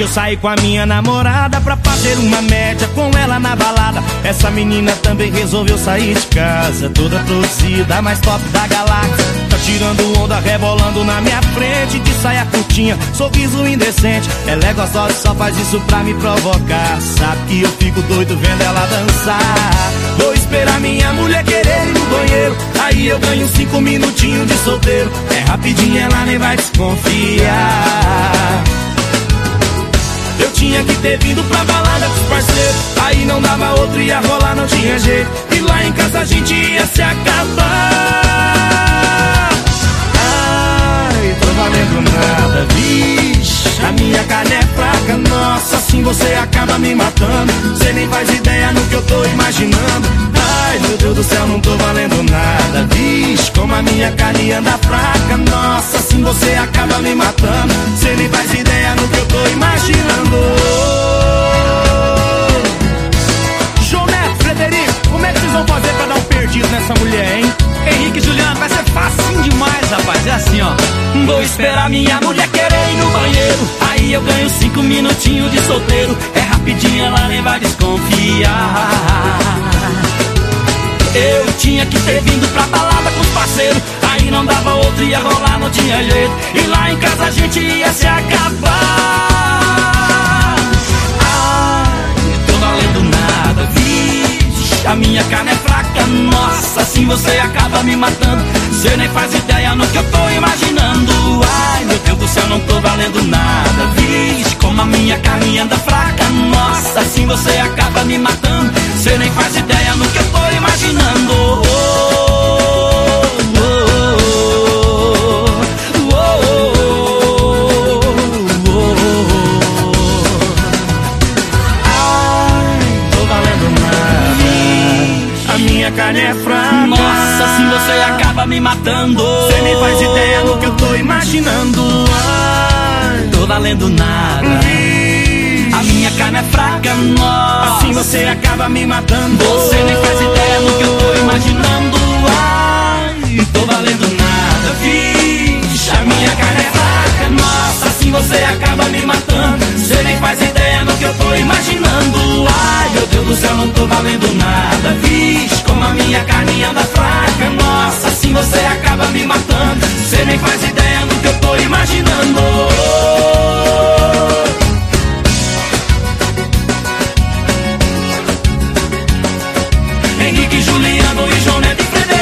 que eu saí com a minha namorada pra fazer uma média com ela na balada. Essa menina também resolveu sair de casa, toda produzida, mais top da galáxia. Tá tirando onda, rebolando na minha frente, de saia curtinha, sorriso indecente. Ela é gostosa, só faz isso pra me provocar. Sabe que eu fico doido vendo ela dançar. Vou esperar minha mulher querer ir no banheiro, aí eu ganho cinco minutinhos de solteiro. É rapidinho, ela nem vai desconfiar. Tinha que ter vindo pra balada com os parceiros. Aí não dava outro, ia rolar, não tinha jeito E lá em casa a gente ia se acabar. Ai, tô valendo nada, vixe A minha carne é fraca, nossa Assim você acaba me matando. Você nem faz ideia no que eu tô imaginando. Ai, meu Deus do céu, não tô valendo nada Vixe, como a minha carne anda fraca. Nossa, assim você acaba me matando. Você nem faz ideia no Vou esperar minha mulher querer ir no banheiro. Aí eu ganho cinco minutinhos de solteiro. É rapidinho, ela nem vai desconfiar. Eu tinha que ter vindo pra balada com os parceiros. Aí não dava outro, ia rolar, não tinha jeito. E lá em casa a gente ia se acabar. Ai, tô valendo nada, vixe. A minha carne é fraca, nossa Assim você acaba me matando. Você nem faz ideia no que você acaba me matando Você nem faz ideia no que eu tô imaginando. Ai, tô valendo nada A minha carne é fraca Nossa, assim você acaba me matando. Você nem faz ideia no que eu tô imaginando Ai, Tô valendo nada. Minha carne é fraca, nossa. Assim você acaba me matando Você nem faz ideia no que eu tô imaginando. Ai, tô valendo nada, vixe. A minha carne é fraca, nossa. Assim você acaba me matando. Você nem faz ideia no que eu tô imaginando. Ai, meu Deus do céu, não tô valendo nada, vixe. Como a minha carne anda Giuliano, visione di fedele